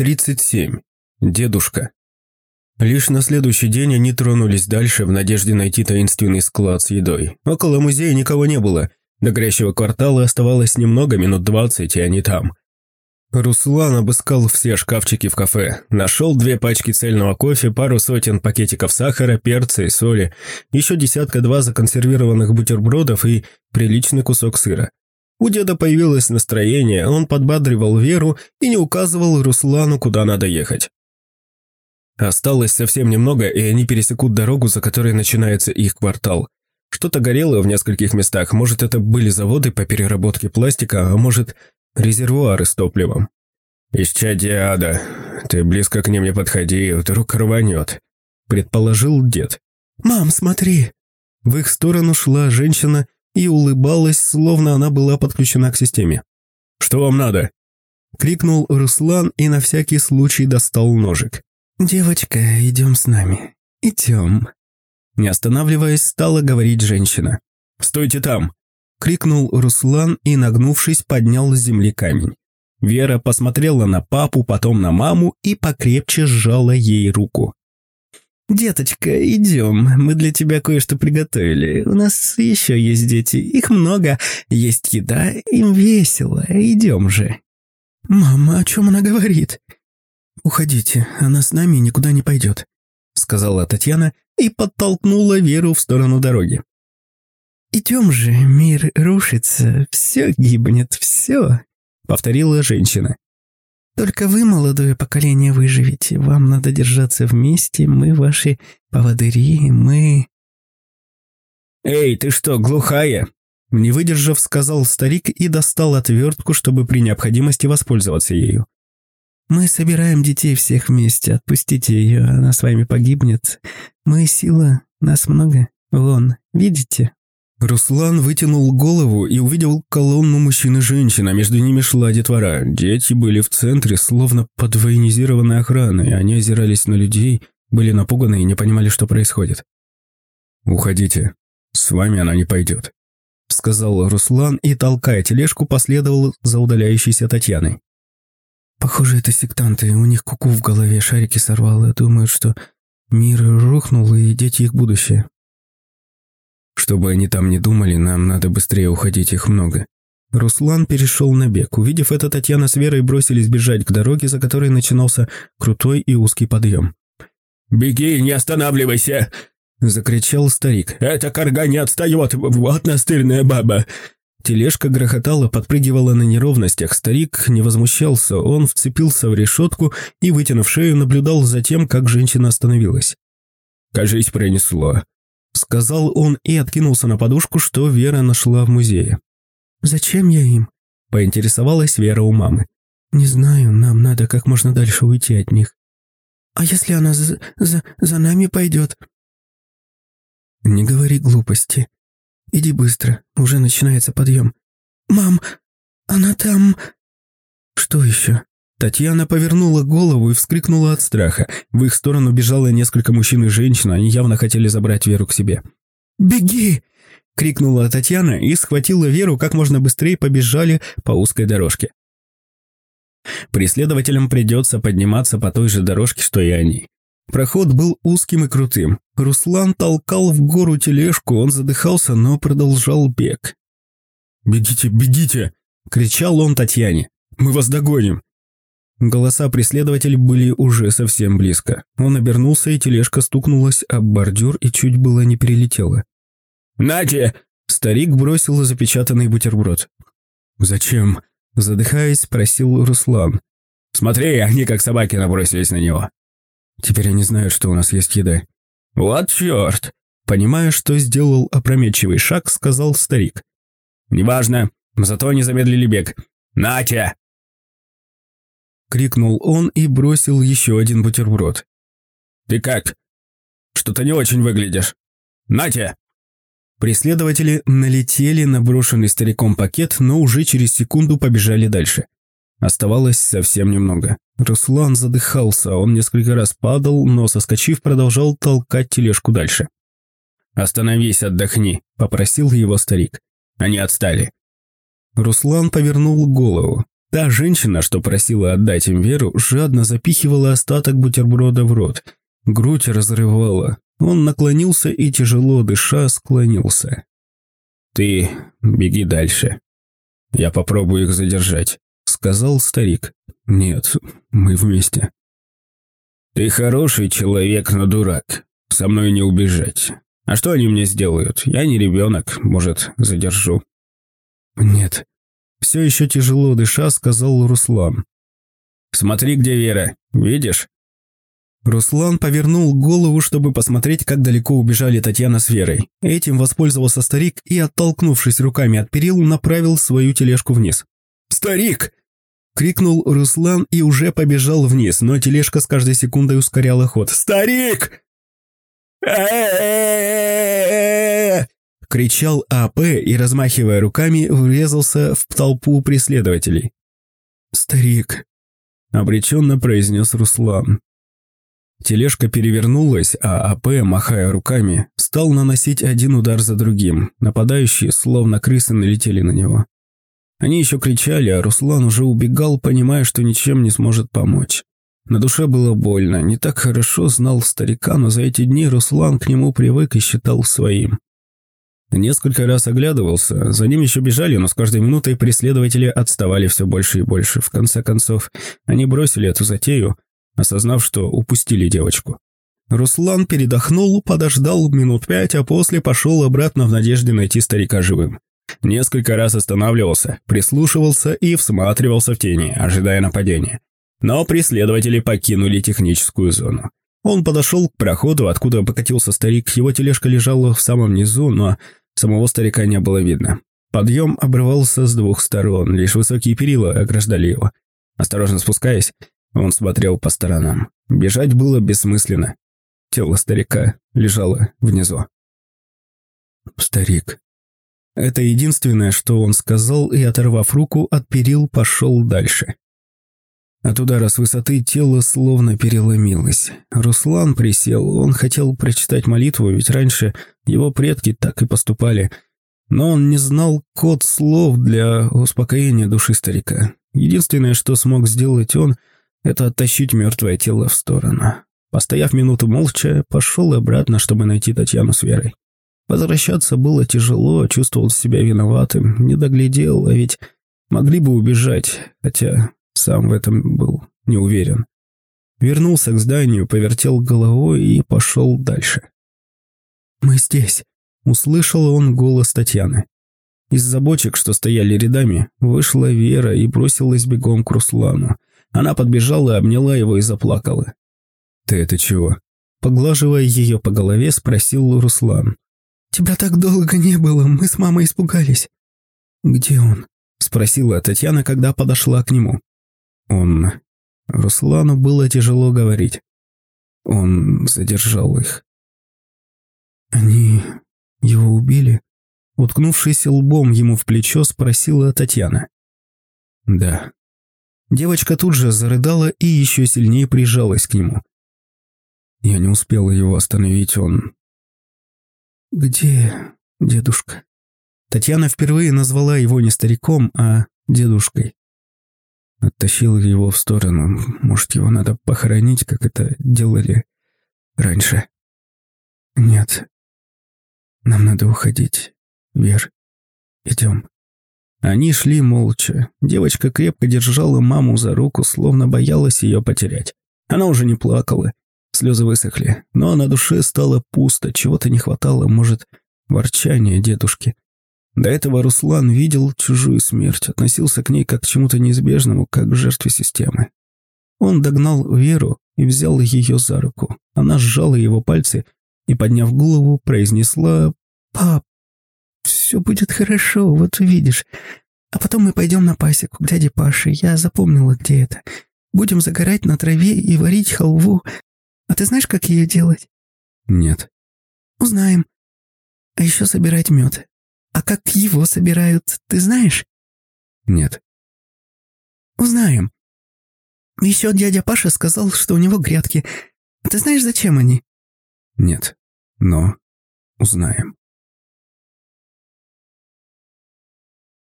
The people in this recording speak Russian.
37. Дедушка. Лишь на следующий день они тронулись дальше в надежде найти таинственный склад с едой. Около музея никого не было. До горящего квартала оставалось немного, минут двадцать, и они там. Руслан обыскал все шкафчики в кафе, нашел две пачки цельного кофе, пару сотен пакетиков сахара, перца и соли, еще десятка-два законсервированных бутербродов и приличный кусок сыра. У деда появилось настроение, он подбадривал Веру и не указывал Руслану, куда надо ехать. Осталось совсем немного, и они пересекут дорогу, за которой начинается их квартал. Что-то горело в нескольких местах, может, это были заводы по переработке пластика, а может, резервуары с топливом. «Исчадие ада, ты близко к ним не подходи, вдруг рванет», – предположил дед. «Мам, смотри!» В их сторону шла женщина и улыбалась, словно она была подключена к системе. «Что вам надо?» – крикнул Руслан и на всякий случай достал ножик. «Девочка, идем с нами. Идем». Не останавливаясь, стала говорить женщина. «Стойте там!» – крикнул Руслан и, нагнувшись, поднял с земли камень. Вера посмотрела на папу, потом на маму и покрепче сжала ей руку. «Деточка, идем, мы для тебя кое-что приготовили. У нас еще есть дети, их много, есть еда, им весело, идем же». «Мама, о чем она говорит?» «Уходите, она с нами никуда не пойдет», — сказала Татьяна и подтолкнула Веру в сторону дороги. «Идем же, мир рушится, все гибнет, все», — повторила женщина. Только вы, молодое поколение, выживете. Вам надо держаться вместе. Мы ваши поводыри, мы...» «Эй, ты что, глухая?» Не выдержав, сказал старик и достал отвертку, чтобы при необходимости воспользоваться ею. «Мы собираем детей всех вместе. Отпустите ее, она с вами погибнет. Мы сила, нас много. Вон, видите?» Руслан вытянул голову и увидел колонну мужчин и женщин, а между ними шла детвора. Дети были в центре, словно под военизированной охраной. Они озирались на людей, были напуганы и не понимали, что происходит. «Уходите. С вами она не пойдет», — сказал Руслан и, толкая тележку, последовал за удаляющейся Татьяной. «Похоже, это сектанты. У них куку -ку в голове шарики сорвало. Думают, что мир рухнул, и дети их будущее», чтобы они там не думали, нам надо быстрее уходить, их много. Руслан перешел на бег. Увидев это, Татьяна с Верой бросились бежать к дороге, за которой начинался крутой и узкий подъем. «Беги, не останавливайся!» – закричал старик. «Эта корга не отстает, вот настырная баба!» Тележка грохотала, подпрыгивала на неровностях. Старик не возмущался, он вцепился в решетку и, вытянув шею, наблюдал за тем, как женщина остановилась. «Кажись, пронесло», Сказал он и откинулся на подушку, что Вера нашла в музее. «Зачем я им?» – поинтересовалась Вера у мамы. «Не знаю, нам надо как можно дальше уйти от них». «А если она за, за, за нами пойдет?» «Не говори глупости. Иди быстро, уже начинается подъем». «Мам, она там...» «Что еще?» Татьяна повернула голову и вскрикнула от страха. В их сторону бежало несколько мужчин и женщин, они явно хотели забрать Веру к себе. «Беги!» – крикнула Татьяна и схватила Веру, как можно быстрее побежали по узкой дорожке. Преследователям придется подниматься по той же дорожке, что и они. Проход был узким и крутым. Руслан толкал в гору тележку, он задыхался, но продолжал бег. «Бегите, бегите!» – кричал он Татьяне. «Мы вас догоним!» Голоса преследователей были уже совсем близко. Он обернулся, и тележка стукнулась об бордюр и чуть было не перелетела. «Нате!» Старик бросил запечатанный бутерброд. «Зачем?» Задыхаясь, спросил Руслан. «Смотри, они как собаки набросились на него». «Теперь они знают, что у нас есть еда». «Вот черт!» Понимая, что сделал опрометчивый шаг, сказал старик. «Неважно, зато они замедлили бег. Натя!» Крикнул он и бросил еще один бутерброд. «Ты как? Что-то не очень выглядишь. Натя!» Преследователи налетели на брошенный стариком пакет, но уже через секунду побежали дальше. Оставалось совсем немного. Руслан задыхался, он несколько раз падал, но, соскочив, продолжал толкать тележку дальше. «Остановись, отдохни», – попросил его старик. Они отстали. Руслан повернул голову. Та женщина, что просила отдать им Веру, жадно запихивала остаток бутерброда в рот. Грудь разрывала. Он наклонился и, тяжело дыша, склонился. «Ты беги дальше. Я попробую их задержать», — сказал старик. «Нет, мы вместе». «Ты хороший человек, но дурак. Со мной не убежать. А что они мне сделают? Я не ребенок, может, задержу». «Нет». Все еще тяжело дыша, сказал Руслан. «Смотри, где Вера. Видишь?» Руслан повернул голову, чтобы посмотреть, как далеко убежали Татьяна с Верой. Этим воспользовался старик и, оттолкнувшись руками от перил, направил свою тележку вниз. «Старик!» — крикнул Руслан и уже побежал вниз, но тележка с каждой секундой ускоряла ход. «Старик!» Кричал АП и, размахивая руками, врезался в толпу преследователей. «Старик!» — обреченно произнес Руслан. Тележка перевернулась, а АП, махая руками, стал наносить один удар за другим. Нападающие, словно крысы, налетели на него. Они еще кричали, а Руслан уже убегал, понимая, что ничем не сможет помочь. На душе было больно, не так хорошо знал старика, но за эти дни Руслан к нему привык и считал своим. Несколько раз оглядывался, за ним еще бежали, но с каждой минутой преследователи отставали все больше и больше. В конце концов, они бросили эту затею, осознав, что упустили девочку. Руслан передохнул, подождал минут пять, а после пошел обратно в надежде найти старика живым. Несколько раз останавливался, прислушивался и всматривался в тени, ожидая нападения. Но преследователи покинули техническую зону. Он подошел к проходу, откуда покатился старик, его тележка лежала в самом низу, но самого старика не было видно. Подъем обрывался с двух сторон, лишь высокие перила ограждали его. Осторожно спускаясь, он смотрел по сторонам. Бежать было бессмысленно. Тело старика лежало внизу. «Старик». Это единственное, что он сказал, и, оторвав руку от перил, пошел дальше. От удара с высоты тело словно переломилось. Руслан присел, он хотел прочитать молитву, ведь раньше его предки так и поступали. Но он не знал код слов для успокоения души старика. Единственное, что смог сделать он – это оттащить мертвое тело в сторону. Постояв минуту молча, пошел обратно, чтобы найти Татьяну с Верой. Возвращаться было тяжело, чувствовал себя виноватым, не доглядел, а ведь могли бы убежать, хотя сам в этом был не уверен. Вернулся к зданию, повертел головой и пошел дальше. «Мы здесь», — услышал он голос Татьяны. Из-за бочек, что стояли рядами, вышла Вера и бросилась бегом к Руслану. Она подбежала, обняла его и заплакала. «Ты это чего?» Поглаживая ее по голове, спросил Руслан. «Тебя так долго не было, мы с мамой испугались». «Где он?» Спросила Татьяна, когда подошла к нему. Он... Руслану было тяжело говорить. Он задержал их. «Они его убили?» Уткнувшись лбом ему в плечо, спросила Татьяна. «Да», Девочка тут же зарыдала и еще сильнее прижалась к нему. Я не успела его остановить, он... «Где дедушка?» Татьяна впервые назвала его не стариком, а дедушкой. Оттащил его в сторону. Может, его надо похоронить, как это делали раньше? Нет. Нам надо уходить. Вер, идем. Они шли молча. Девочка крепко держала маму за руку, словно боялась ее потерять. Она уже не плакала. Слезы высохли, но на душе стало пусто, чего-то не хватало, может, ворчания дедушки. До этого Руслан видел чужую смерть, относился к ней как к чему-то неизбежному, как к жертве системы. Он догнал Веру и взял ее за руку. Она сжала его пальцы и, подняв голову, произнесла «Пап, все будет хорошо, вот увидишь. А потом мы пойдем на пасеку к дяде Паше. Я запомнила, где это. Будем загорать на траве и варить халву. А ты знаешь, как ее делать? Нет. Узнаем. А еще собирать мед. А как его собирают, ты знаешь? Нет. Узнаем. Еще дядя Паша сказал, что у него грядки. Ты знаешь, зачем они? Нет. Но узнаем.